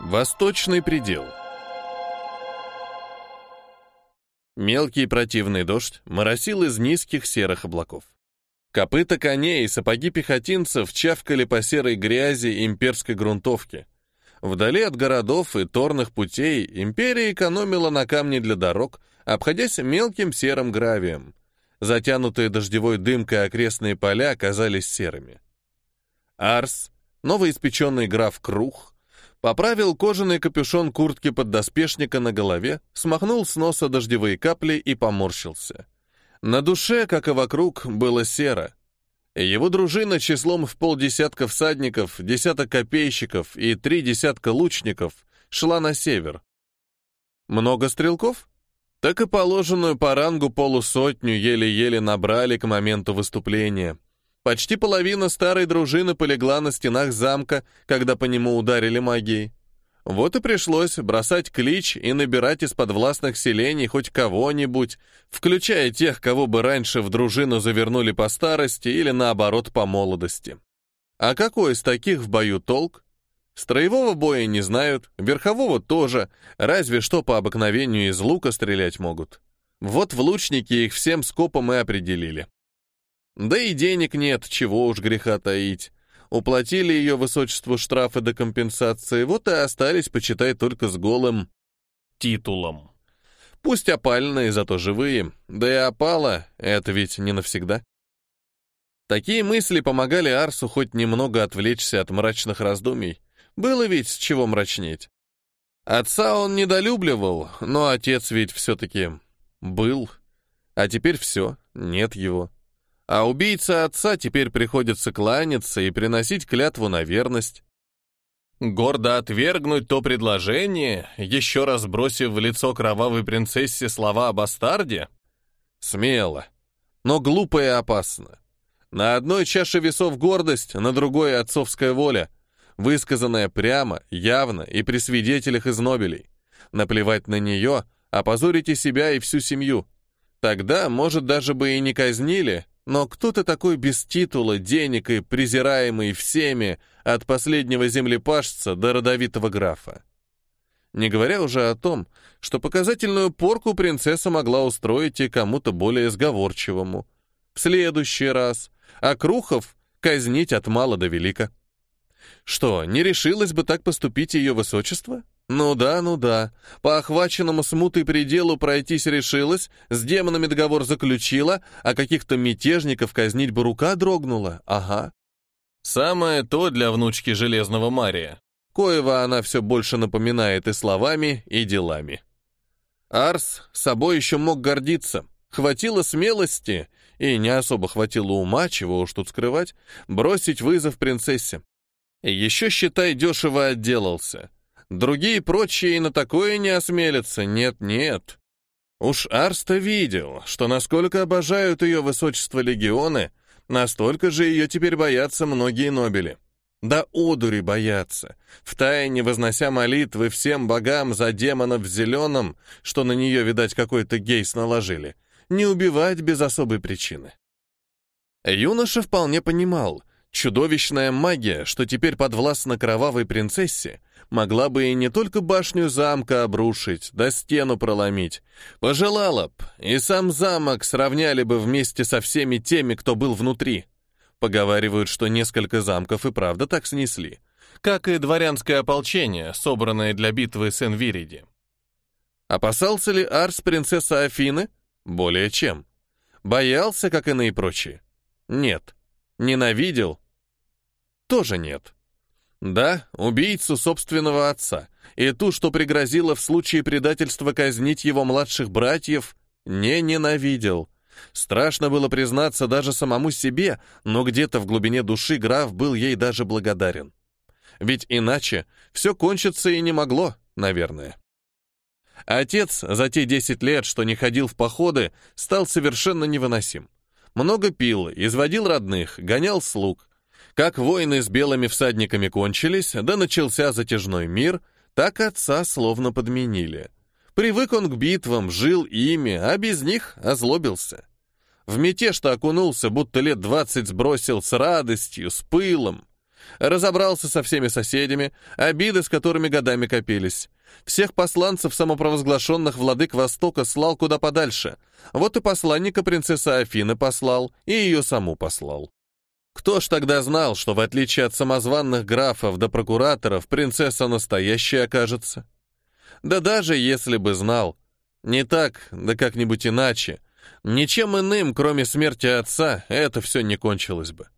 Восточный предел. Мелкий противный дождь моросил из низких серых облаков. Копыта коней и сапоги пехотинцев чавкали по серой грязи имперской грунтовки. Вдали от городов и торных путей империя экономила на камне для дорог, обходясь мелким серым гравием. Затянутые дождевой дымкой окрестные поля оказались серыми. Арс, новоиспеченный граф Крух, поправил кожаный капюшон куртки поддоспешника на голове, смахнул с носа дождевые капли и поморщился. На душе, как и вокруг, было серо. Его дружина числом в полдесятка всадников, десяток копейщиков и три десятка лучников шла на север. Много стрелков? Так и положенную по рангу полусотню еле-еле набрали к моменту выступления — Почти половина старой дружины полегла на стенах замка, когда по нему ударили магией. Вот и пришлось бросать клич и набирать из подвластных селений хоть кого-нибудь, включая тех, кого бы раньше в дружину завернули по старости или наоборот по молодости. А какой из таких в бою толк? Строевого боя не знают, верхового тоже, разве что по обыкновению из лука стрелять могут. Вот в лучники их всем скопом и определили. Да и денег нет, чего уж греха таить. Уплатили ее высочеству штрафы до компенсации, вот и остались, почитай, только с голым титулом. Пусть опальные, зато живые. Да и опала — это ведь не навсегда. Такие мысли помогали Арсу хоть немного отвлечься от мрачных раздумий. Было ведь с чего мрачнеть. Отца он недолюбливал, но отец ведь все-таки был. А теперь все, нет его. А убийце отца теперь приходится кланяться и приносить клятву на верность. Гордо отвергнуть то предложение, еще раз бросив в лицо кровавой принцессе слова о бастарде? Смело, но глупо и опасно. На одной чаше весов гордость, на другой отцовская воля, высказанная прямо, явно и при свидетелях из Нобелей. Наплевать на нее, опозорите себя и всю семью. Тогда, может, даже бы и не казнили, но кто ты такой без титула, денег и презираемый всеми, от последнего землепашца до родовитого графа? Не говоря уже о том, что показательную порку принцесса могла устроить и кому-то более сговорчивому. В следующий раз. А Крухов казнить от мала до велика. Что, не решилось бы так поступить ее высочество? Ну да, ну да. По охваченному смутой пределу пройтись решилась, с демонами договор заключила, а каких-то мятежников казнить бы рука дрогнула. Ага. Самое то для внучки Железного Мария. Коего она все больше напоминает и словами, и делами. Арс собой еще мог гордиться. Хватило смелости, и не особо хватило ума, чего уж тут скрывать, бросить вызов принцессе. Еще, считай, дешево отделался. Другие прочие и на такое не осмелятся, нет-нет. Уж Арста видел, что насколько обожают ее высочество легионы, настолько же ее теперь боятся многие нобели. Да одури боятся, втайне вознося молитвы всем богам за демонов в зеленом, что на нее, видать, какой-то гейс наложили, не убивать без особой причины. Юноша вполне понимал, чудовищная магия, что теперь подвластна кровавой принцессе, могла бы и не только башню замка обрушить, да стену проломить. Пожелала б, и сам замок сравняли бы вместе со всеми теми, кто был внутри. Поговаривают, что несколько замков и правда так снесли, как и дворянское ополчение, собранное для битвы с Энвириди. Опасался ли Арс принцесса Афины? Более чем. Боялся, как иные прочие? Нет. Ненавидел? Тоже нет. Да, убийцу собственного отца, и ту, что пригрозила в случае предательства казнить его младших братьев, не ненавидел. Страшно было признаться даже самому себе, но где-то в глубине души граф был ей даже благодарен. Ведь иначе все кончится и не могло, наверное. Отец за те десять лет, что не ходил в походы, стал совершенно невыносим. Много пил, изводил родных, гонял слуг. Как войны с белыми всадниками кончились, да начался затяжной мир, так отца словно подменили. Привык он к битвам, жил ими, а без них озлобился. В мятеж-то окунулся, будто лет двадцать сбросил с радостью, с пылом. Разобрался со всеми соседями, обиды, с которыми годами копились. Всех посланцев самопровозглашенных владык Востока слал куда подальше. Вот и посланника принцессы Афины послал, и ее саму послал. Кто ж тогда знал, что в отличие от самозванных графов да прокураторов, принцесса настоящая окажется? Да даже если бы знал. Не так, да как-нибудь иначе. Ничем иным, кроме смерти отца, это все не кончилось бы.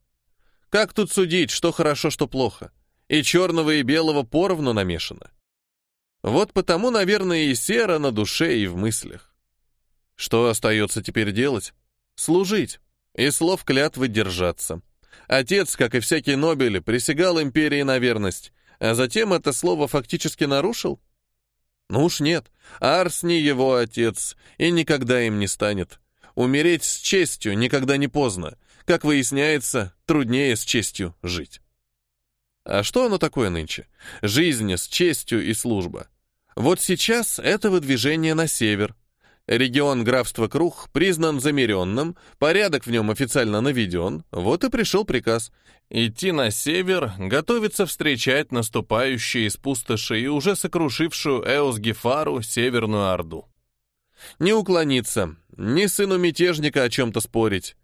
Как тут судить, что хорошо, что плохо? И черного, и белого поровну намешано. Вот потому, наверное, и сера на душе, и в мыслях. Что остается теперь делать? Служить. И слов клятвы держаться. Отец, как и всякий Нобель, присягал империи на верность, а затем это слово фактически нарушил? Ну уж нет, Арс не его отец, и никогда им не станет. Умереть с честью никогда не поздно. Как выясняется, труднее с честью жить. А что оно такое нынче? Жизнь с честью и служба. Вот сейчас это выдвижение на север. Регион графства Крух признан замеренным, порядок в нем официально наведен, вот и пришел приказ. Идти на север, готовиться встречать наступающие из пустоши и уже сокрушившую Эосгефару Северную Орду. Не уклониться, ни сыну мятежника о чем-то спорить,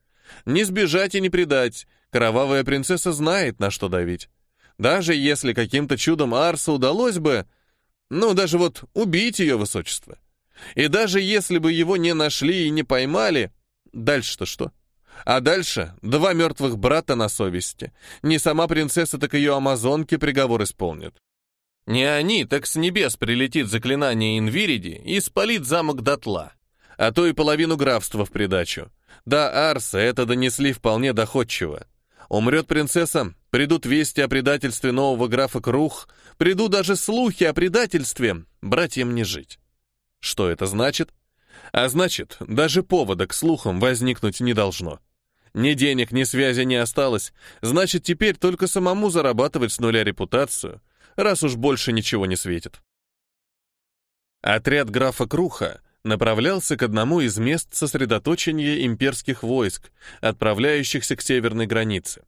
не сбежать и не предать, кровавая принцесса знает, на что давить. Даже если каким-то чудом Арсу удалось бы, ну, даже вот убить ее высочество. И даже если бы его не нашли и не поймали, дальше-то что? А дальше два мертвых брата на совести. Не сама принцесса, так ее амазонки приговор исполнят. Не они, так с небес прилетит заклинание Инвириди и спалит замок дотла. А то и половину графства в придачу. Да, Арса это донесли вполне доходчиво. Умрет принцесса, придут вести о предательстве нового графа Крух, придут даже слухи о предательстве, братьям не жить. Что это значит? А значит, даже повода к слухам возникнуть не должно. Ни денег, ни связи не осталось, значит, теперь только самому зарабатывать с нуля репутацию, раз уж больше ничего не светит. Отряд графа Круха направлялся к одному из мест сосредоточения имперских войск, отправляющихся к северной границе.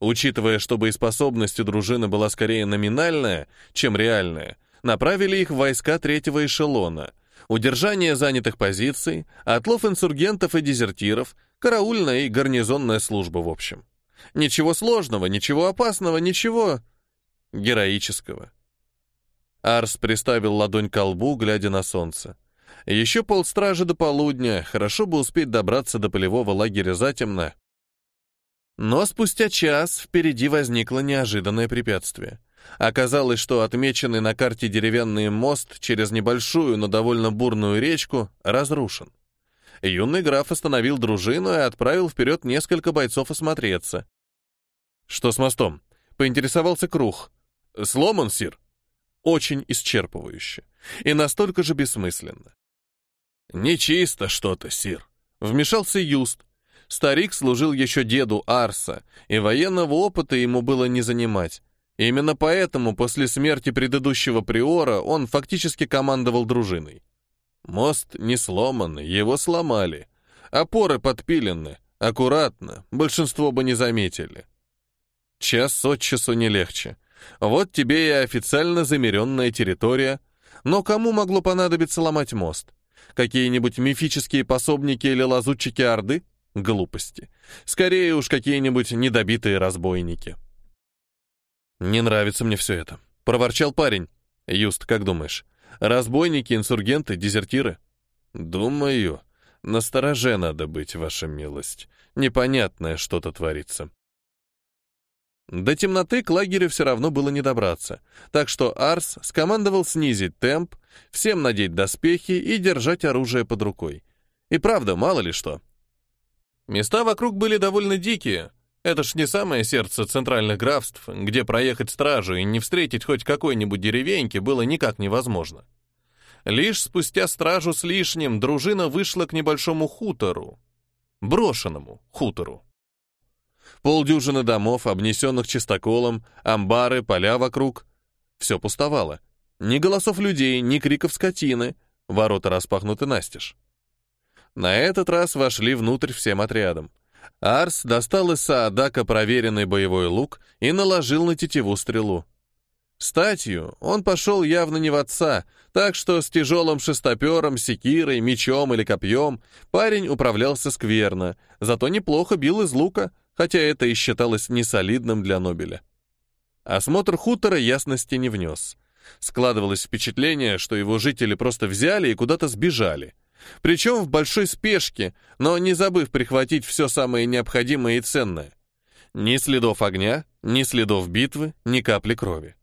Учитывая, что боеспособность дружины была скорее номинальная, чем реальная, направили их в войска третьего эшелона, удержание занятых позиций, отлов инсургентов и дезертиров, караульная и гарнизонная служба в общем. Ничего сложного, ничего опасного, ничего героического. Арс приставил ладонь к лбу, глядя на солнце. Еще полстражи до полудня, хорошо бы успеть добраться до полевого лагеря затемно. Но спустя час впереди возникло неожиданное препятствие. Оказалось, что отмеченный на карте деревянный мост через небольшую, но довольно бурную речку разрушен. Юный граф остановил дружину и отправил вперед несколько бойцов осмотреться. «Что с мостом?» — поинтересовался Крух. «Сломан, сир?» Очень исчерпывающе. И настолько же бессмысленно. «Нечисто что-то, сир», — вмешался Юст. Старик служил еще деду Арса, и военного опыта ему было не занимать. Именно поэтому после смерти предыдущего приора он фактически командовал дружиной. Мост не сломан, его сломали. Опоры подпилены, аккуратно, большинство бы не заметили. Час от часу не легче. Вот тебе и официально замеренная территория. Но кому могло понадобиться ломать мост? Какие-нибудь мифические пособники или лазутчики Орды? Глупости. Скорее уж какие-нибудь недобитые разбойники. «Не нравится мне все это», — проворчал парень. «Юст, как думаешь, разбойники, инсургенты, дезертиры?» «Думаю, настороже надо быть, ваша милость. Непонятное что-то творится». До темноты к лагерю все равно было не добраться, так что Арс скомандовал снизить темп, всем надеть доспехи и держать оружие под рукой. И правда, мало ли что. Места вокруг были довольно дикие. Это ж не самое сердце центральных графств, где проехать стражу и не встретить хоть какой-нибудь деревеньки было никак невозможно. Лишь спустя стражу с лишним дружина вышла к небольшому хутору. Брошенному хутору. Полдюжины домов, обнесенных чистоколом, амбары, поля вокруг. Все пустовало. Ни голосов людей, ни криков скотины. Ворота распахнуты настежь. На этот раз вошли внутрь всем отрядом. Арс достал из Саадака проверенный боевой лук и наложил на тетиву стрелу. Статью он пошел явно не в отца, так что с тяжелым шестопером, секирой, мечом или копьем парень управлялся скверно, зато неплохо бил из лука, хотя это и считалось несолидным для Нобеля. Осмотр хутора ясности не внес. Складывалось впечатление, что его жители просто взяли и куда-то сбежали. Причем в большой спешке, но не забыв прихватить все самое необходимое и ценное. Ни следов огня, ни следов битвы, ни капли крови.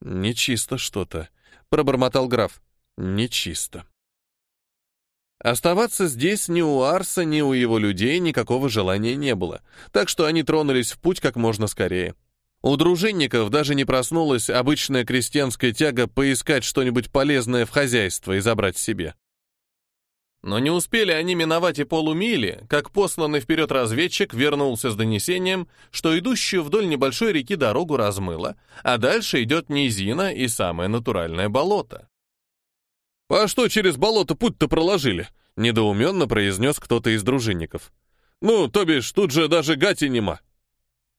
«Нечисто что-то», — пробормотал граф. «Нечисто». Оставаться здесь ни у Арса, ни у его людей никакого желания не было, так что они тронулись в путь как можно скорее. У дружинников даже не проснулась обычная крестьянская тяга поискать что-нибудь полезное в хозяйство и забрать себе. Но не успели они миновать и полумили, как посланный вперед разведчик вернулся с донесением, что идущую вдоль небольшой реки дорогу размыло, а дальше идет низина и самое натуральное болото. «А что через болото путь-то проложили?» — недоуменно произнес кто-то из дружинников. «Ну, то бишь, тут же даже гати нема».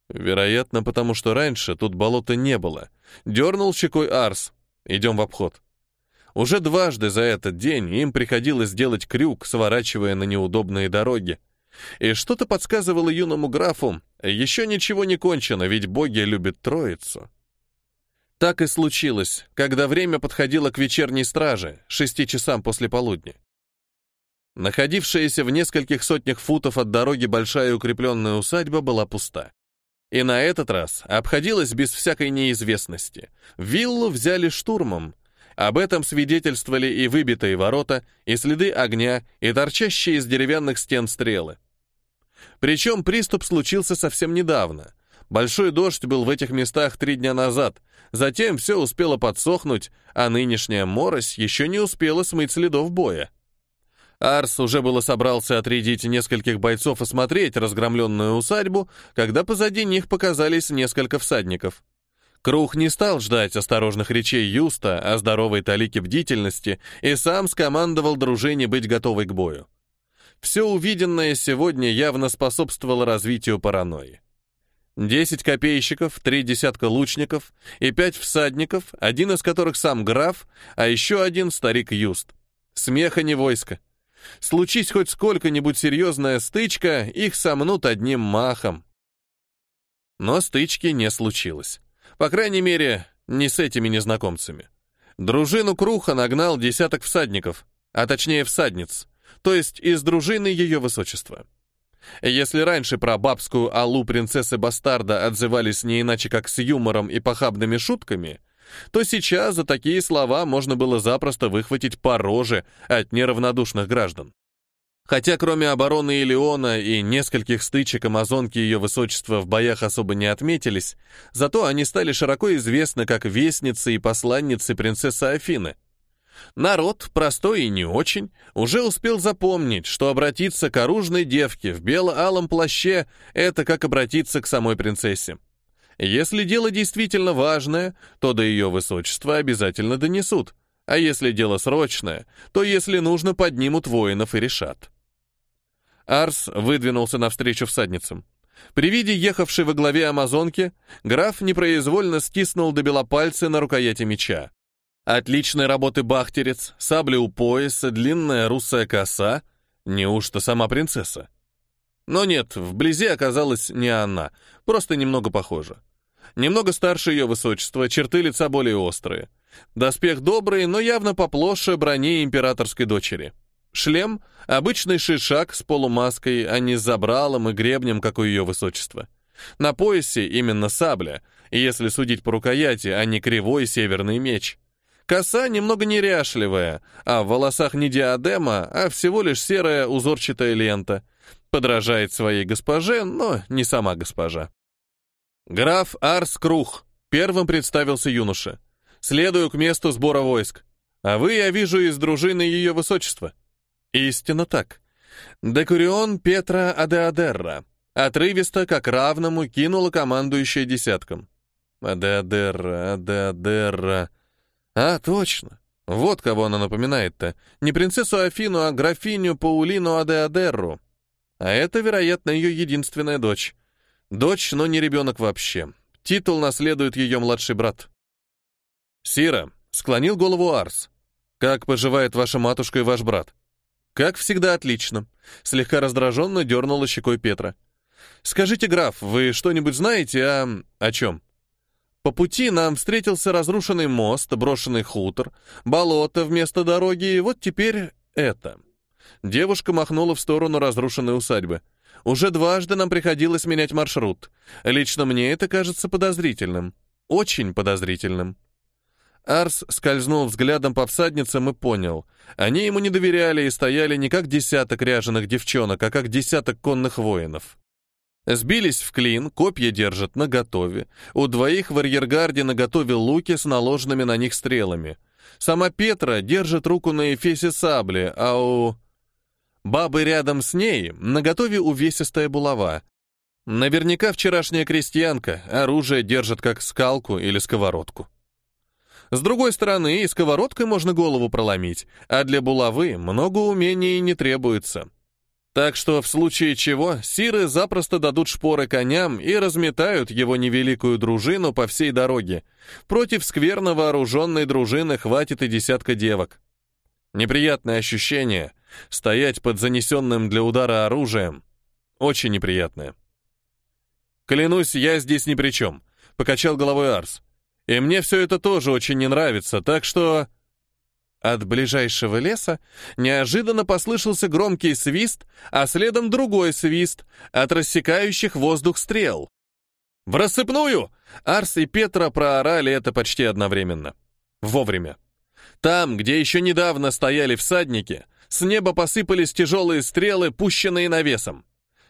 Вероятно, потому что раньше тут болота не было. Дернул щекой Арс. Идем в обход. Уже дважды за этот день им приходилось делать крюк, сворачивая на неудобные дороги. И что-то подсказывало юному графу, еще ничего не кончено, ведь боги любят троицу. Так и случилось, когда время подходило к вечерней страже, шести часам после полудня. Находившаяся в нескольких сотнях футов от дороги большая укрепленная усадьба была пуста. И на этот раз обходилась без всякой неизвестности. Виллу взяли штурмом, об этом свидетельствовали и выбитые ворота, и следы огня, и торчащие из деревянных стен стрелы. Причем приступ случился совсем недавно. Большой дождь был в этих местах три дня назад, затем все успело подсохнуть, а нынешняя морось еще не успела смыть следов боя. Арс уже было собрался отрядить нескольких бойцов и смотреть разгромленную усадьбу, когда позади них показались несколько всадников. Круг не стал ждать осторожных речей Юста о здоровой талике бдительности и сам скомандовал дружине быть готовой к бою. Все увиденное сегодня явно способствовало развитию паранойи. Десять копейщиков, три десятка лучников и пять всадников, один из которых сам граф, а еще один старик Юст. Смеха не войско. Случись хоть сколько-нибудь серьезная стычка, их сомнут одним махом. Но стычки не случилось. По крайней мере, не с этими незнакомцами. Дружину Круха нагнал десяток всадников, а точнее всадниц, то есть из дружины ее высочества. Если раньше про бабскую алу принцессы-бастарда отзывались не иначе как с юмором и похабными шутками, то сейчас за такие слова можно было запросто выхватить по роже от неравнодушных граждан. Хотя кроме обороны Илеона и нескольких стычек амазонки ее высочества в боях особо не отметились, зато они стали широко известны как вестницы и посланницы принцессы Афины. Народ, простой и не очень, уже успел запомнить, что обратиться к оружной девке в бело-алом плаще — это как обратиться к самой принцессе. Если дело действительно важное, то до ее высочества обязательно донесут, а если дело срочное, то, если нужно, поднимут воинов и решат. Арс выдвинулся навстречу всадницам. При виде ехавшей во главе амазонки, граф непроизвольно стиснул до белопальца на рукояти меча. Отличной работы бахтерец, сабля у пояса, длинная русая коса. Неужто сама принцесса? Но нет, вблизи оказалась не она, просто немного похожа. Немного старше ее высочества, черты лица более острые. Доспех добрый, но явно поплоше брони императорской дочери. Шлем — обычный шишак с полумаской, а не с забралом и гребнем, как у ее высочества. На поясе именно сабля, если судить по рукояти, а не кривой северный меч. Коса немного неряшливая, а в волосах не диадема, а всего лишь серая узорчатая лента. Подражает своей госпоже, но не сама госпожа. Граф Арс Крух первым представился юноша. Следую к месту сбора войск. А вы, я вижу, из дружины ее высочества. Истинно так. Декурион Петра Адеадерра. Отрывисто, как равному, кинула командующая десятком. Адеадерра, Адеадерра. А, точно. Вот кого она напоминает-то. Не принцессу Афину, а графиню Паулину Адеадерру. А это, вероятно, ее единственная дочь. Дочь, но не ребенок вообще. Титул наследует ее младший брат. «Сира», — склонил голову Арс. «Как поживает ваша матушка и ваш брат?» «Как всегда, отлично», — слегка раздраженно дернула щекой Петра. «Скажите, граф, вы что-нибудь знаете о... о чем?» По пути нам встретился разрушенный мост, брошенный хутор, болото вместо дороги, и вот теперь это. Девушка махнула в сторону разрушенной усадьбы. Уже дважды нам приходилось менять маршрут. Лично мне это кажется подозрительным. Очень подозрительным. Арс скользнул взглядом по всадницам и понял. Они ему не доверяли и стояли не как десяток ряженых девчонок, а как десяток конных воинов. Сбились в клин, копья держат наготове. У двоих в арьергарде наготове луки с наложенными на них стрелами. Сама Петра держит руку на эфесе сабли, а у... Бабы рядом с ней наготове увесистая булава. Наверняка вчерашняя крестьянка оружие держит как скалку или сковородку. С другой стороны, и сковородкой можно голову проломить, а для булавы много умений не требуется. Так что в случае чего сиры запросто дадут шпоры коням и разметают его невеликую дружину по всей дороге. Против скверно вооруженной дружины хватит и десятка девок. Неприятное ощущение — стоять под занесенным для удара оружием. Очень неприятное. «Клянусь, я здесь ни при чем», — покачал головой Арс. «И мне все это тоже очень не нравится, так что...» От ближайшего леса неожиданно послышался громкий свист, а следом другой свист от рассекающих воздух стрел. «В рассыпную!» Арс и Петра проорали это почти одновременно. Вовремя. Там, где еще недавно стояли всадники, с неба посыпались тяжелые стрелы, пущенные навесом.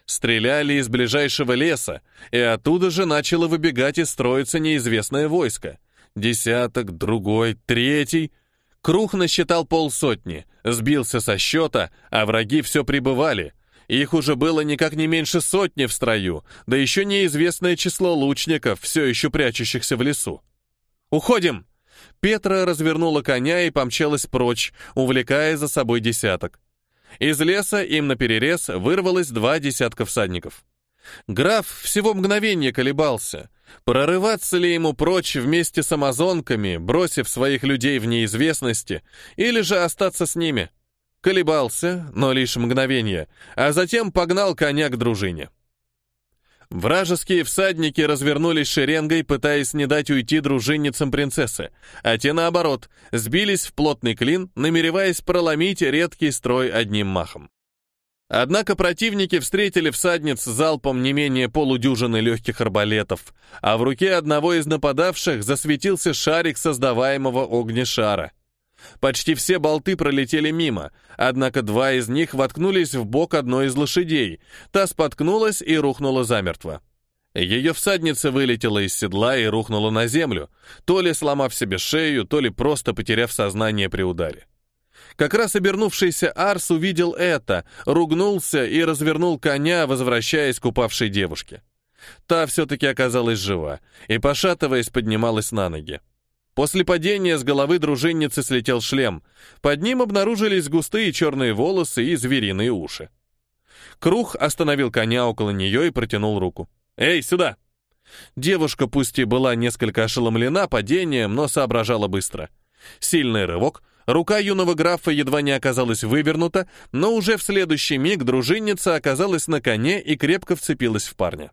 Стреляли из ближайшего леса, и оттуда же начало выбегать и строиться неизвестное войско. Десяток, другой, третий — Круг насчитал полсотни, сбился со счета, а враги все прибывали. Их уже было никак не меньше сотни в строю, да еще неизвестное число лучников, все еще прячущихся в лесу. «Уходим!» Петра развернула коня и помчалась прочь, увлекая за собой десяток. Из леса им наперерез вырвалось два десятка всадников. Граф всего мгновение колебался, прорываться ли ему прочь вместе с амазонками, бросив своих людей в неизвестности, или же остаться с ними. Колебался, но лишь мгновение, а затем погнал коня к дружине. Вражеские всадники развернулись шеренгой, пытаясь не дать уйти дружинницам принцессы, а те, наоборот, сбились в плотный клин, намереваясь проломить редкий строй одним махом. Однако противники встретили всадниц залпом не менее полудюжины легких арбалетов, а в руке одного из нападавших засветился шарик создаваемого огнешара. Почти все болты пролетели мимо, однако два из них воткнулись в бок одной из лошадей, та споткнулась и рухнула замертво. Ее всадница вылетела из седла и рухнула на землю, то ли сломав себе шею, то ли просто потеряв сознание при ударе. Как раз обернувшийся Арс увидел это, ругнулся и развернул коня, возвращаясь к упавшей девушке. Та все-таки оказалась жива и, пошатываясь, поднималась на ноги. После падения с головы дружинницы слетел шлем. Под ним обнаружились густые черные волосы и звериные уши. Круг остановил коня около нее и протянул руку. «Эй, сюда!» Девушка пусть и была несколько ошеломлена падением, но соображала быстро. Сильный рывок — Рука юного графа едва не оказалась вывернута, но уже в следующий миг дружинница оказалась на коне и крепко вцепилась в парня.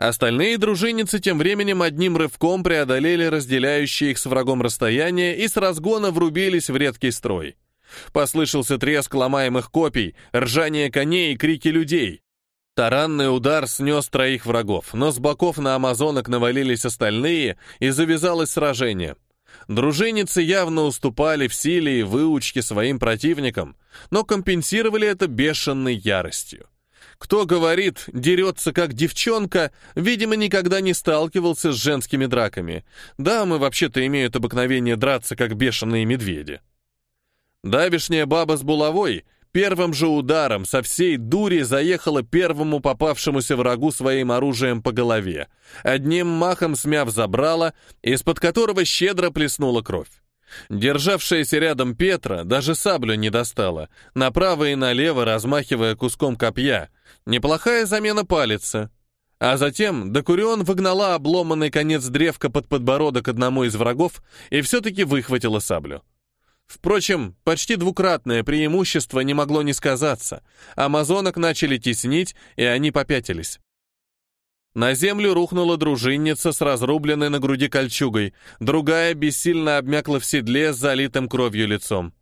Остальные дружинницы тем временем одним рывком преодолели разделяющие их с врагом расстояние и с разгона врубились в редкий строй. Послышался треск ломаемых копий, ржание коней и крики людей. Таранный удар снес троих врагов, но с боков на амазонок навалились остальные, и завязалось сражение — Дружинницы явно уступали в силе и выучке своим противникам, но компенсировали это бешеной яростью. Кто говорит, дерется как девчонка, видимо, никогда не сталкивался с женскими драками. Дамы вообще-то имеют обыкновение драться, как бешеные медведи. Давишняя баба с булавой первым же ударом со всей дури заехала первому попавшемуся врагу своим оружием по голове, одним махом смяв забрала, из-под которого щедро плеснула кровь. Державшаяся рядом Петра даже саблю не достала, направо и налево размахивая куском копья. Неплохая замена палица. А затем Докурион выгнала обломанный конец древка под подбородок одному из врагов и все-таки выхватила саблю. Впрочем, почти двукратное преимущество не могло не сказаться. Амазонок начали теснить, и они попятились. На землю рухнула дружинница с разрубленной на груди кольчугой, другая бессильно обмякла в седле с залитым кровью лицом.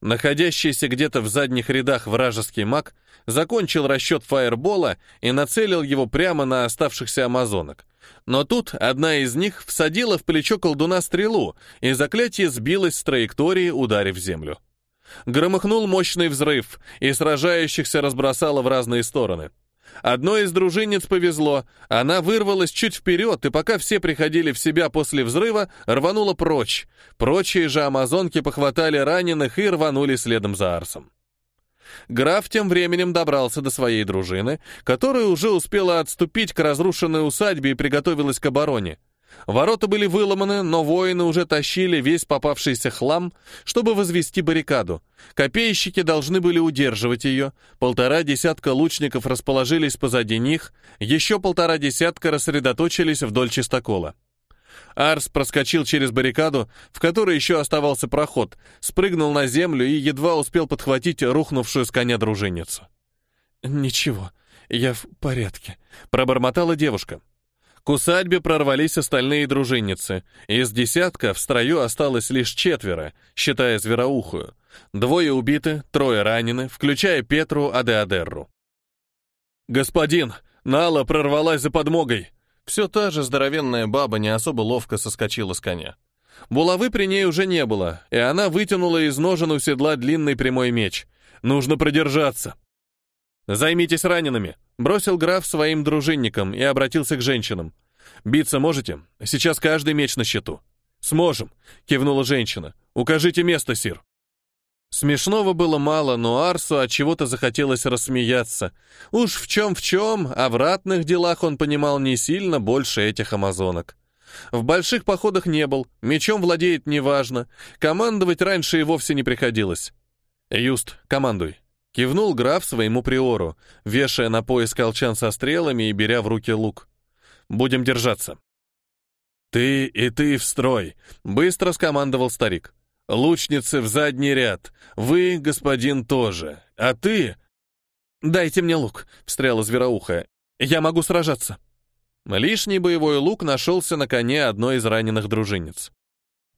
Находящийся где-то в задних рядах вражеский маг закончил расчет фаербола и нацелил его прямо на оставшихся амазонок. Но тут одна из них всадила в плечо колдуна стрелу, и заклятие сбилось с траектории, ударив землю. Громыхнул мощный взрыв, и сражающихся разбросало в разные стороны. Одной из дружинниц повезло. Она вырвалась чуть вперед, и пока все приходили в себя после взрыва, рванула прочь. Прочие же амазонки похватали раненых и рванули следом за Арсом. Граф тем временем добрался до своей дружины, которая уже успела отступить к разрушенной усадьбе и приготовилась к обороне. Ворота были выломаны, но воины уже тащили весь попавшийся хлам, чтобы возвести баррикаду. Копейщики должны были удерживать ее, полтора десятка лучников расположились позади них, еще полтора десятка рассредоточились вдоль чистокола. Арс проскочил через баррикаду, в которой еще оставался проход, спрыгнул на землю и едва успел подхватить рухнувшую с коня дружинницу. «Ничего, я в порядке», — пробормотала девушка. К усадьбе прорвались остальные дружинницы. Из десятка в строю осталось лишь четверо, считая звероухую. Двое убиты, трое ранены, включая Петру Адеадерру. «Господин, Нала прорвалась за подмогой!» Все та же здоровенная баба не особо ловко соскочила с коня. Булавы при ней уже не было, и она вытянула из ножен у седла длинный прямой меч. «Нужно продержаться!» «Займитесь ранеными», — бросил граф своим дружинникам и обратился к женщинам. «Биться можете? Сейчас каждый меч на счету». «Сможем», — кивнула женщина. «Укажите место, сир». Смешного было мало, но Арсу от чего-то захотелось рассмеяться. Уж в чем в чем, а в ратных делах он понимал не сильно больше этих амазонок. В больших походах не был, мечом владеет неважно, командовать раньше и вовсе не приходилось. «Юст, командуй», Кивнул граф своему приору, вешая на пояс колчан со стрелами и беря в руки лук. «Будем держаться». «Ты и ты в строй», — быстро скомандовал старик. «Лучницы в задний ряд. Вы, господин, тоже. А ты...» «Дайте мне лук», — встряла звероухая. «Я могу сражаться». Лишний боевой лук нашелся на коне одной из раненых дружинниц.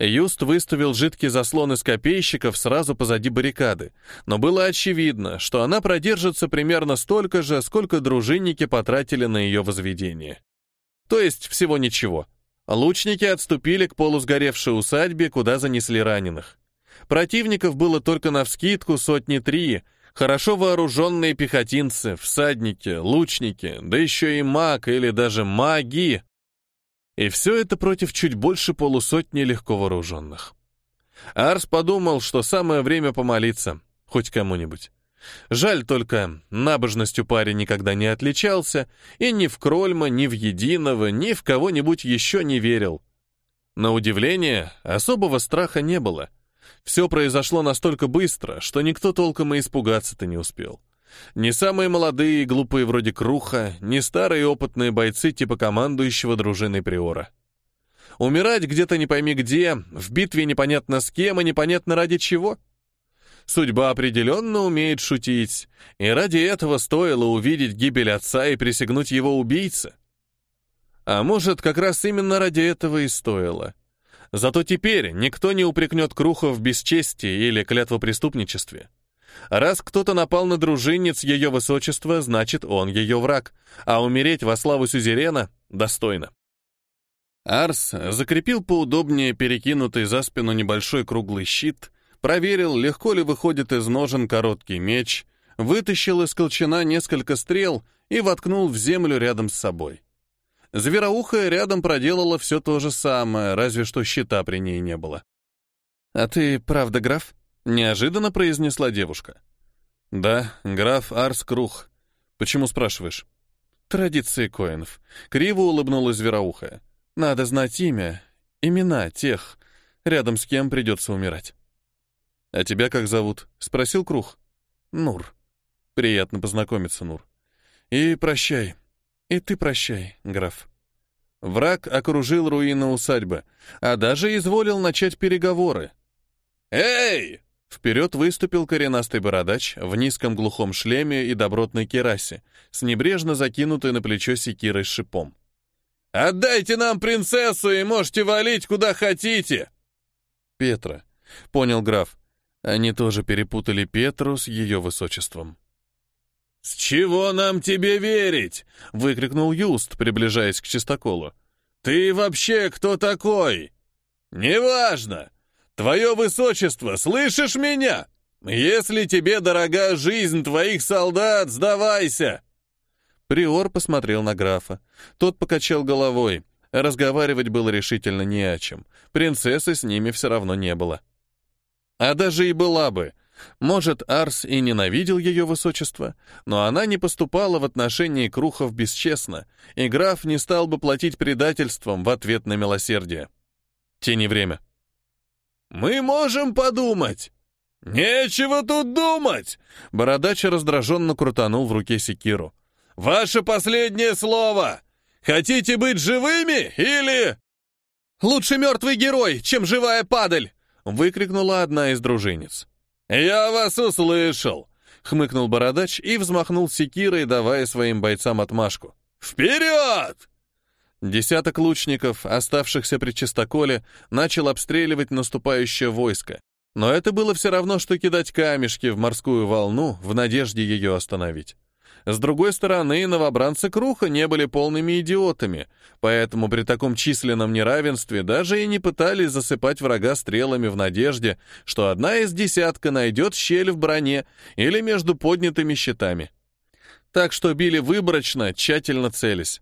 Юст выставил жидкий заслон из копейщиков сразу позади баррикады, но было очевидно, что она продержится примерно столько же, сколько дружинники потратили на ее возведение. То есть всего ничего. Лучники отступили к полусгоревшей усадьбе, куда занесли раненых. Противников было только навскидку сотни три, хорошо вооруженные пехотинцы, всадники, лучники, да еще и маг или даже маги. И все это против чуть больше полусотни легко вооруженных. Арс подумал, что самое время помолиться, хоть кому-нибудь. Жаль только, набожностью парень никогда не отличался, и ни в Крольма, ни в Единого, ни в кого-нибудь еще не верил. На удивление, особого страха не было. Все произошло настолько быстро, что никто толком и испугаться-то не успел. Ни самые молодые и глупые вроде Круха, ни старые опытные бойцы типа командующего дружиной Приора. Умирать где-то не пойми где, в битве непонятно с кем и непонятно ради чего. Судьба определенно умеет шутить, и ради этого стоило увидеть гибель отца и присягнуть его убийце. А может, как раз именно ради этого и стоило. Зато теперь никто не упрекнет Круха в бесчестии или клятвопреступничестве. Раз кто-то напал на дружинниц ее высочества, значит, он ее враг, а умереть во славу сюзерена достойно. Арс закрепил поудобнее перекинутый за спину небольшой круглый щит, проверил, легко ли выходит из ножен короткий меч, вытащил из колчана несколько стрел и воткнул в землю рядом с собой. Звероухая рядом проделала все то же самое, разве что щита при ней не было. «А ты правда граф?» Неожиданно произнесла девушка. «Да, граф Арс Крух. Почему спрашиваешь?» «Традиции коинов». Криво улыбнулась звероухая. «Надо знать имя, имена тех, рядом с кем придется умирать. «А тебя как зовут?» — спросил Крух. «Нур. Приятно познакомиться, Нур. И прощай. И ты прощай, граф». Враг окружил руины усадьбы, а даже изволил начать переговоры. «Эй!» Вперед выступил коренастый бородач в низком глухом шлеме и добротной керасе, с небрежно закинутой на плечо секирой с шипом. «Отдайте нам принцессу и можете валить куда хотите!» «Петра», — понял граф. Они тоже перепутали Петру с ее высочеством. «С чего нам тебе верить?» — выкрикнул Юст, приближаясь к чистоколу. «Ты вообще кто такой?» «Неважно! Твое высочество, слышишь меня? Если тебе дорога жизнь твоих солдат, сдавайся!» Приор посмотрел на графа. Тот покачал головой. Разговаривать было решительно не о чем. Принцессы с ними все равно не было. А даже и была бы — может, Арс и ненавидел ее высочество, но она не поступала в отношении Крухов бесчестно, и граф не стал бы платить предательством в ответ на милосердие. Тяни время. «Мы можем подумать!» «Нечего тут думать!» Бородач раздраженно крутанул в руке секиру. «Ваше последнее слово! Хотите быть живыми или...» «Лучше мертвый герой, чем живая падаль!» выкрикнула одна из дружинниц. «Я вас услышал!» — хмыкнул бородач и взмахнул секирой, давая своим бойцам отмашку. «Вперед!» Десяток лучников, оставшихся при чистоколе, начал обстреливать наступающее войско. Но это было все равно, что кидать камешки в морскую волну в надежде ее остановить. С другой стороны, новобранцы Круха не были полными идиотами, поэтому при таком численном неравенстве даже и не пытались засыпать врага стрелами в надежде, что одна из десятка найдет щель в броне или между поднятыми щитами. Так что били выборочно, тщательно целясь.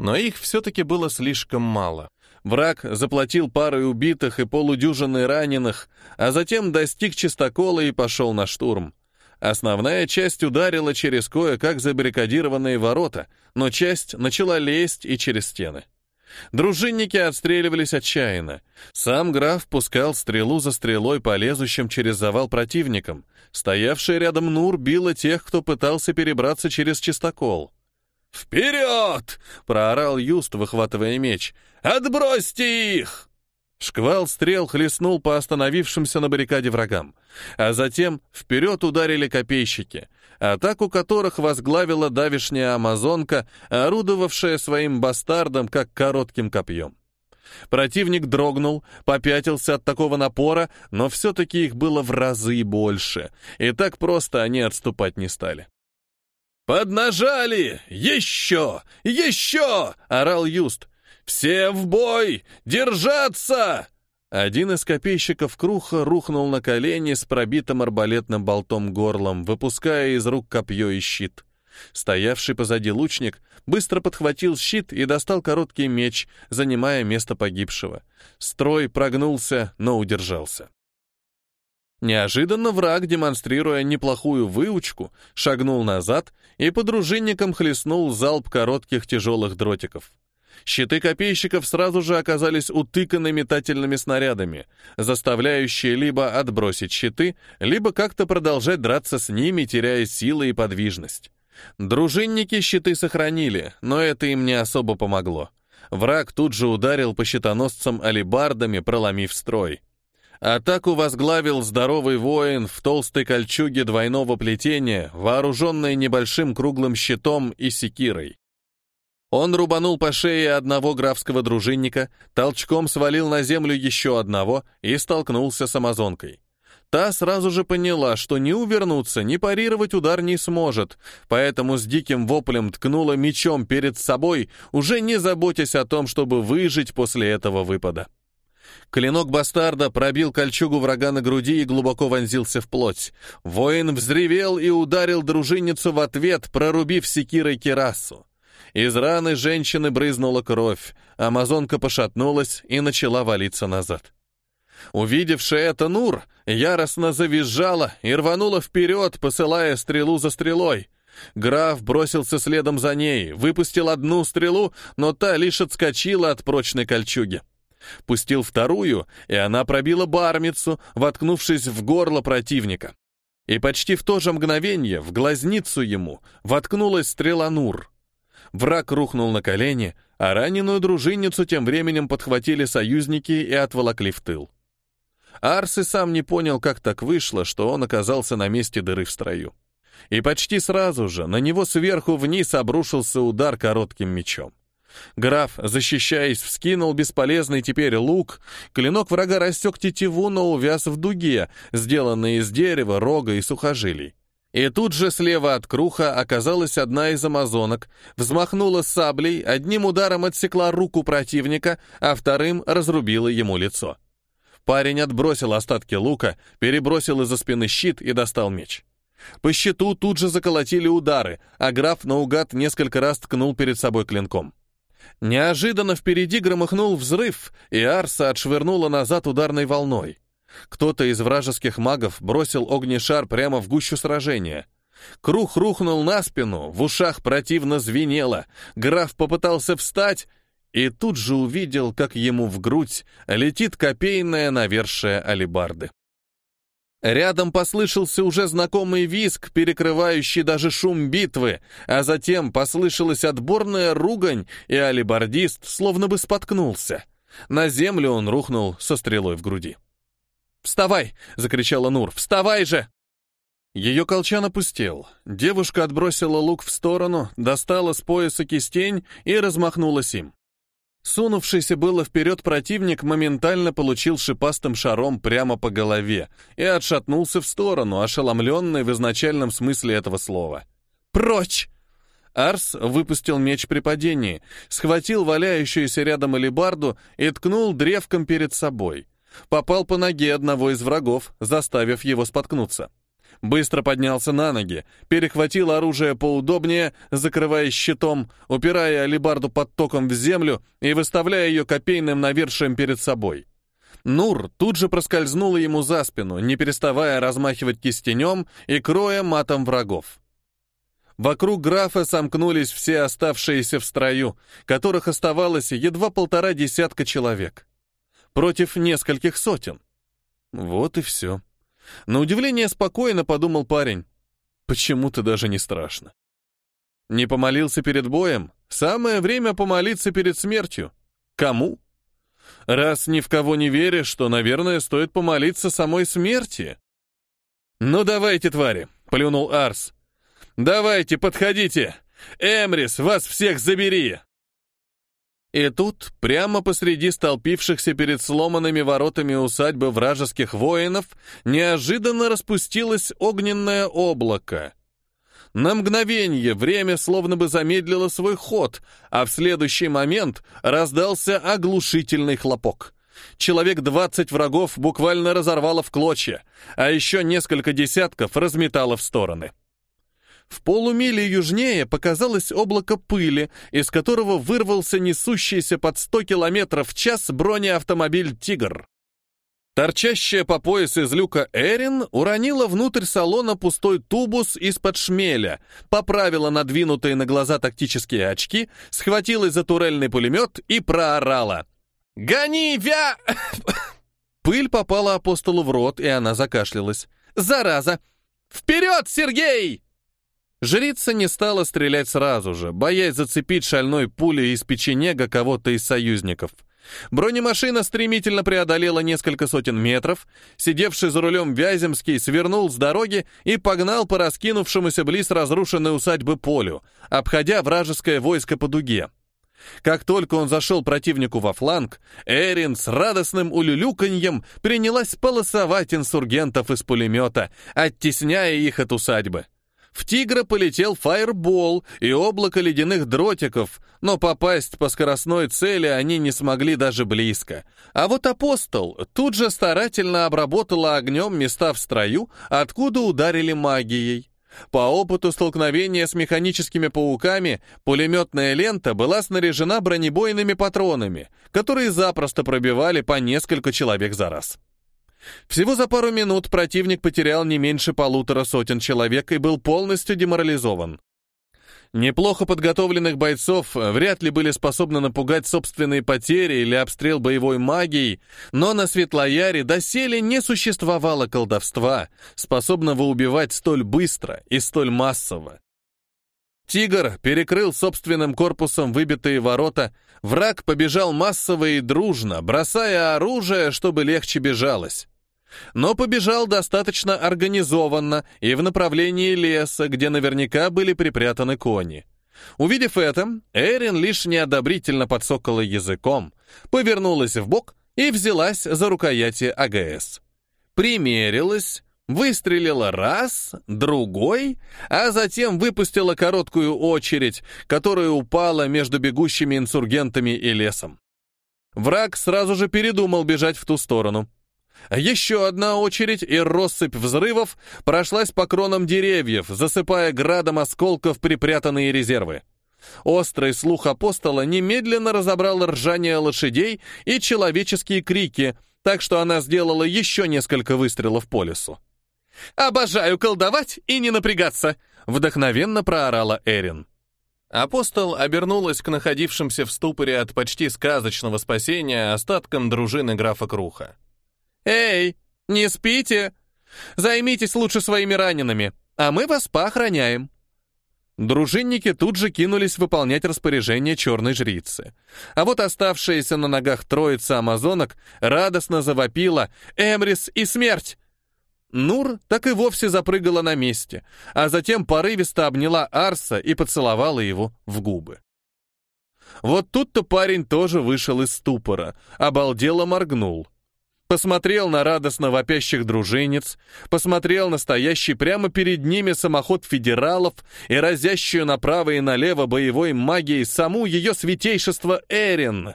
Но их все-таки было слишком мало. Враг заплатил парой убитых и полудюжины раненых, а затем достиг чистокола и пошел на штурм. Основная часть ударила через кое-как забаррикадированные ворота, но часть начала лезть и через стены. Дружинники отстреливались отчаянно. Сам граф пускал стрелу за стрелой по лезущим через завал противникам. Стоявший рядом Нур била тех, кто пытался перебраться через чистокол. «Вперед!» — проорал Юст, выхватывая меч. «Отбросьте их!» Шквал стрел хлестнул по остановившимся на баррикаде врагам, а затем вперед ударили копейщики, атаку которых возглавила давишняя амазонка, орудовавшая своим бастардом как коротким копьем. Противник дрогнул, попятился от такого напора, но все-таки их было в разы больше, и так просто они отступать не стали. «Поднажали! Еще! Еще!» — орал Юст. «Все в бой! Держаться!» Один из копейщиков Круха рухнул на колени с пробитым арбалетным болтом горлом, выпуская из рук копье и щит. Стоявший позади лучник быстро подхватил щит и достал короткий меч, занимая место погибшего. Строй прогнулся, но удержался. Неожиданно враг, демонстрируя неплохую выучку, шагнул назад и по дружинникам хлестнул залп коротких тяжелых дротиков. Щиты копейщиков сразу же оказались утыканы метательными снарядами, заставляющие либо отбросить щиты, либо как-то продолжать драться с ними, теряя силы и подвижность. Дружинники щиты сохранили, но это им не особо помогло. Враг тут же ударил по щитоносцам алибардами, проломив строй. Атаку возглавил здоровый воин в толстой кольчуге двойного плетения, вооруженный небольшим круглым щитом и секирой. Он рубанул по шее одного графского дружинника, толчком свалил на землю еще одного и столкнулся с амазонкой. Та сразу же поняла, что ни увернуться, ни парировать удар не сможет, поэтому с диким воплем ткнула мечом перед собой, уже не заботясь о том, чтобы выжить после этого выпада. Клинок бастарда пробил кольчугу врага на груди и глубоко вонзился в плоть. Воин взревел и ударил дружинницу в ответ, прорубив секирой кирасу. Из раны женщины брызнула кровь, амазонка пошатнулась и начала валиться назад. Увидевшая это Нур, яростно завизжала и рванула вперед, посылая стрелу за стрелой. Граф бросился следом за ней, выпустил одну стрелу, но та лишь отскочила от прочной кольчуги. Пустил вторую, и она пробила бармицу, воткнувшись в горло противника. И почти в то же мгновение в глазницу ему воткнулась стрела Нур. Враг рухнул на колени, а раненую дружинницу тем временем подхватили союзники и отволокли в тыл. Арс и сам не понял, как так вышло, что он оказался на месте дыры в строю. И почти сразу же на него сверху вниз обрушился удар коротким мечом. Граф, защищаясь, вскинул бесполезный теперь лук, клинок врага рассек тетиву, но увяз в дуге, сделанной из дерева, рога и сухожилий. И тут же слева от круха оказалась одна из амазонок, взмахнула саблей, одним ударом отсекла руку противника, а вторым разрубила ему лицо. Парень отбросил остатки лука, перебросил из-за спины щит и достал меч. По щиту тут же заколотили удары, а граф наугад несколько раз ткнул перед собой клинком. Неожиданно впереди громыхнул взрыв, и Арса отшвырнула назад ударной волной. Кто-то из вражеских магов бросил огнешар прямо в гущу сражения. Круг рухнул на спину, в ушах противно звенело. Граф попытался встать и тут же увидел, как ему в грудь летит копейная навершие алебарды. Рядом послышался уже знакомый визг, перекрывающий даже шум битвы, а затем послышалась отборная ругань, и алибардист словно бы споткнулся. На землю он рухнул со стрелой в груди. «Вставай!» — закричала Нур. «Вставай же!» Ее колчан опустел. Девушка отбросила лук в сторону, достала с пояса кистень и размахнулась им. Сунувшийся было вперед противник моментально получил шипастым шаром прямо по голове и отшатнулся в сторону, ошеломленный в изначальном смысле этого слова. «Прочь!» Арс выпустил меч при падении, схватил валяющуюся рядом алебарду и ткнул древком перед собой. Попал по ноге одного из врагов, заставив его споткнуться быстро поднялся на ноги, перехватил оружие поудобнее, закрываясь щитом, упирая алебарду под током в землю и выставляя ее копейным навершием перед собой. Нур тут же проскользнула ему за спину, не переставая размахивать кистенем и кроя матом врагов. Вокруг графа сомкнулись все оставшиеся в строю, которых оставалось едва полтора десятка человек. Против нескольких сотен. Вот и все. На удивление спокойно подумал парень. Почему-то даже не страшно. Не помолился перед боем? Самое время помолиться перед смертью. Кому? Раз ни в кого не веришь, то, наверное, стоит помолиться самой смерти. «Ну давайте, твари!» — плюнул Арс. «Давайте, подходите! Эмрис, вас всех забери!» И тут, прямо посреди столпившихся перед сломанными воротами усадьбы вражеских воинов, неожиданно распустилось огненное облако. На мгновение время словно бы замедлило свой ход, а в следующий момент раздался оглушительный хлопок. Человек двадцать врагов буквально разорвало в клочья, а еще несколько десятков разметало в стороны. В полумиле южнее показалось облако пыли, из которого вырвался несущийся под 100 км в час бронеавтомобиль «Тигр». Торчащая по пояс из люка Эрин уронила внутрь салона пустой тубус из-под шмеля, поправила надвинутые на глаза тактические очки, схватилась за турельный пулемет и проорала. «Гони, вя...» Пыль попала апостолу в рот, и она закашлялась. «Зараза! Вперед, Сергей!» Жрица не стала стрелять сразу же, боясь зацепить шальной пулей из печенега кого-то из союзников. Бронемашина стремительно преодолела несколько сотен метров, сидевший за рулем Вяземский свернул с дороги и погнал по раскинувшемуся близ разрушенной усадьбы полю, обходя вражеское войско по дуге. Как только он зашел противнику во фланг, Эрин с радостным улюлюканьем принялась полосовать инсургентов из пулемета, оттесняя их от усадьбы. В тигра полетел фаербол и облако ледяных дротиков, но попасть по скоростной цели они не смогли даже близко. А вот апостол тут же старательно обработала огнем места в строю, откуда ударили магией. По опыту столкновения с механическими пауками, пулеметная лента была снаряжена бронебойными патронами, которые запросто пробивали по несколько человек за раз. Всего за пару минут противник потерял не меньше полутора сотен человек и был полностью деморализован. Неплохо подготовленных бойцов вряд ли были способны напугать собственные потери или обстрел боевой магией, но на Светлояре доселе не существовало колдовства, способного убивать столь быстро и столь массово. Тигр перекрыл собственным корпусом выбитые ворота, враг побежал массово и дружно, бросая оружие, чтобы легче бежалось. Но побежал достаточно организованно и в направлении леса, где наверняка были припрятаны кони. Увидев это, Эрин лишь неодобрительно подсокала языком, повернулась в бок и взялась за рукояти АГС. Примерилась, выстрелила раз, другой, а затем выпустила короткую очередь, которая упала между бегущими инсургентами и лесом. Враг сразу же передумал бежать в ту сторону. Еще одна очередь и россыпь взрывов прошлась по кронам деревьев, засыпая градом осколков припрятанные резервы. Острый слух апостола немедленно разобрал ржание лошадей и человеческие крики, так что она сделала еще несколько выстрелов по лесу. «Обожаю колдовать и не напрягаться!» — вдохновенно проорала Эрин. Апостол обернулась к находившимся в ступоре от почти сказочного спасения остаткам дружины графа Круха. «Эй, не спите! Займитесь лучше своими ранеными, а мы вас поохраняем». Дружинники тут же кинулись выполнять распоряжение черной жрицы. А вот оставшаяся на ногах троица амазонок радостно завопила «Эмрис и смерть!». Нур так и вовсе запрыгала на месте, а затем порывисто обняла Арса и поцеловала его в губы. Вот тут-то парень тоже вышел из ступора, обалдело моргнул — посмотрел на радостно вопящих дружинец, посмотрел на стоящий прямо перед ними самоход федералов и разящую направо и налево боевой магией саму ее святейшество Эрин.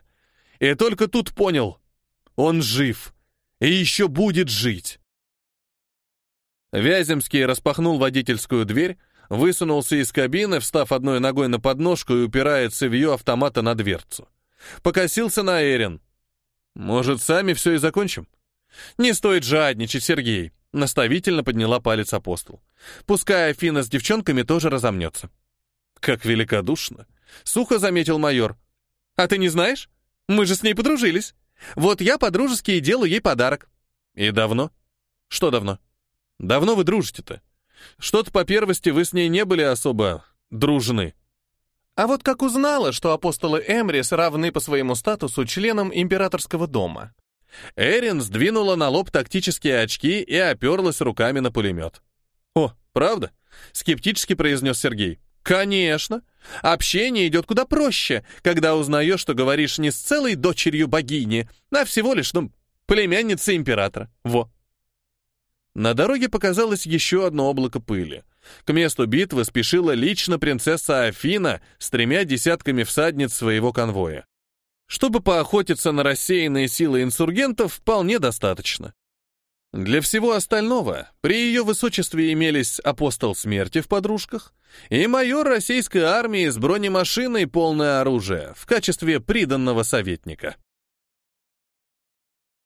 И только тут понял, он жив и еще будет жить. Вяземский распахнул водительскую дверь, высунулся из кабины, встав одной ногой на подножку и упирая цевьё автомата на дверцу. Покосился на Эрин. Может, сами все и закончим? Не стоит жадничать, Сергей, наставительно подняла палец апостол. Пускай Афина с девчонками тоже разомнется. Как великодушно, сухо заметил майор. А ты не знаешь? Мы же с ней подружились. Вот я по-дружески и делаю ей подарок. И давно? Что давно? Давно вы дружите-то? Что-то по первости вы с ней не были особо дружны. А вот как узнала, что апостолы Эмрис равны по своему статусу членам императорского дома? Эрин сдвинула на лоб тактические очки и оперлась руками на пулемет. «О, правда?» — скептически произнес Сергей. «Конечно. Общение идет куда проще, когда узнаешь, что говоришь не с целой дочерью богини, а всего лишь, ну, племянницей императора. Во». На дороге показалось еще одно облако пыли — к месту битвы спешила лично принцесса Афина с тремя десятками всадниц своего конвоя. Чтобы поохотиться на рассеянные силы инсургентов, вполне достаточно. Для всего остального при ее высочестве имелись апостол смерти в подружках и майор российской армии с бронемашиной полное оружие в качестве приданного советника.